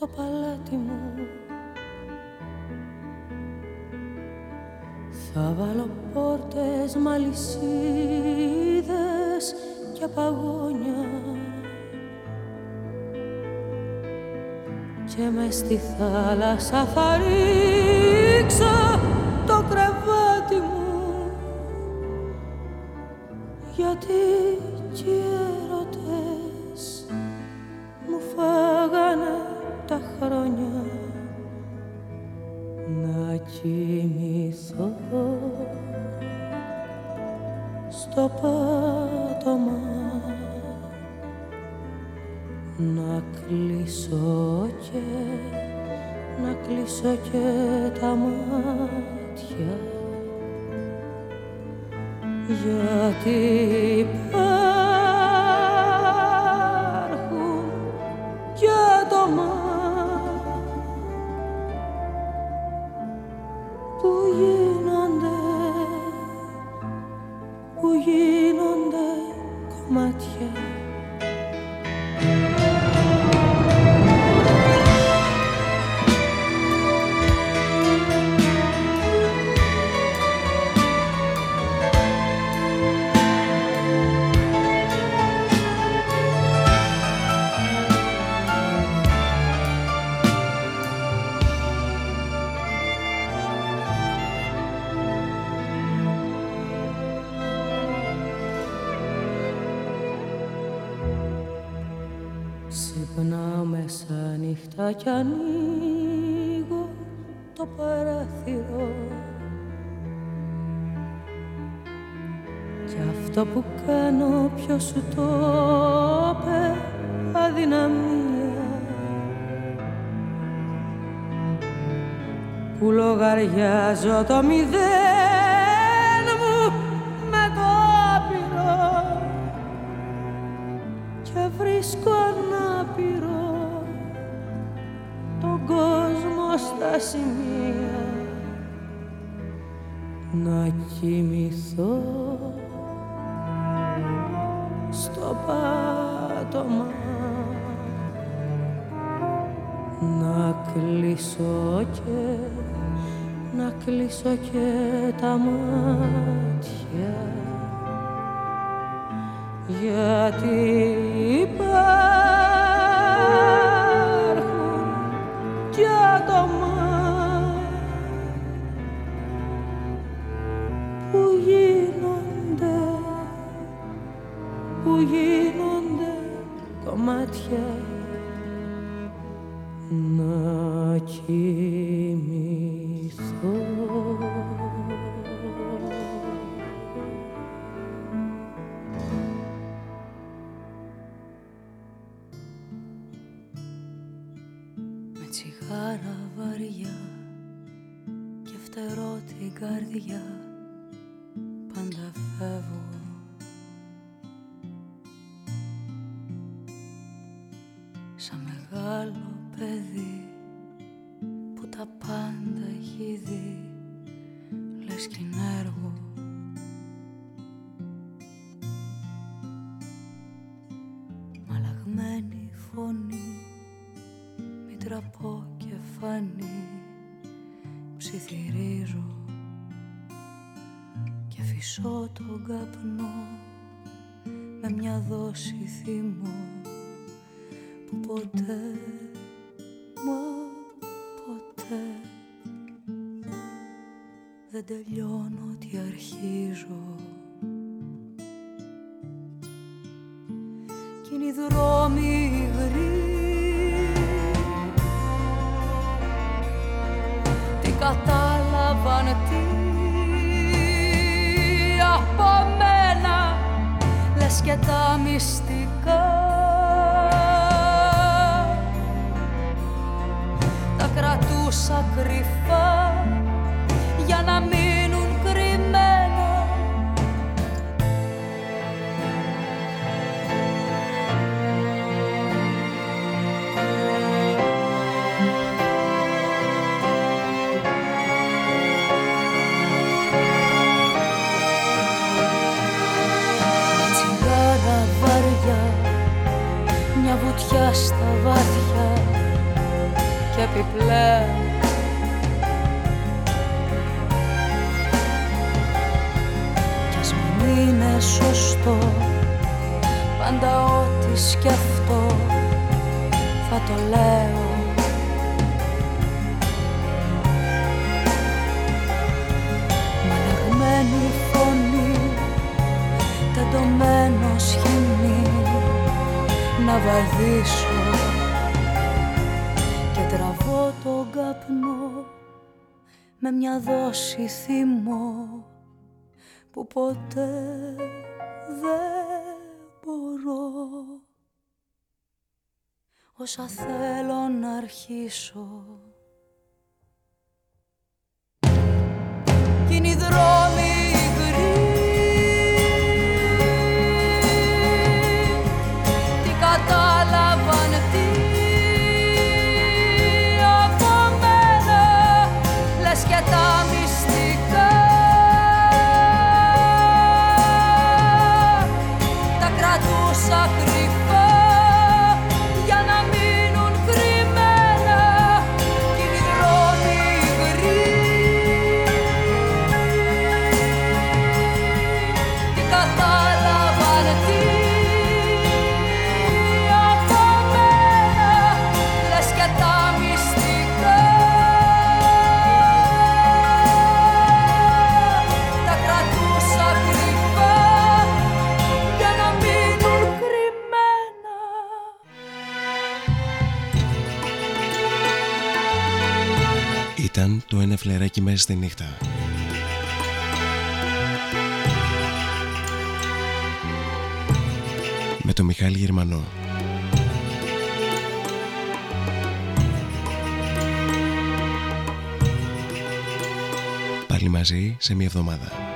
το παλάτι μου. Θα βάλω πόρτες, μαλισίδες και παγόνια. Και μες στη θάλασσα θα ρίξω το κρεβάτι μου. Γιατί κι γιατί Ξυπνάω μέσα νύχτα κι ανοίγω το παράθυρο. Κι αυτό που κάνω ποιος σου το είπε αδυναμία. Που λογαριάζω το μηδέν κοιμηθώ στο πάτωμα να κλείσω και να κλείσω και τα μάτια. Γιατί τα Πάντα ό,τι σκεφτώ θα το λέω. Μαλαγμένη φωνή, τεντωμένο σχοινί Να βαδίσω και τραβώ τον καπνό με μια δόση θυμό που ποτέ δεν μπορώ. Όσα θέλω να αρχίσω. Κι είναι φλεράκι μέσα στη νύχτα. Με το Μιχάλη Γερμανό. Πάλι μαζί σε μία εβδομάδα.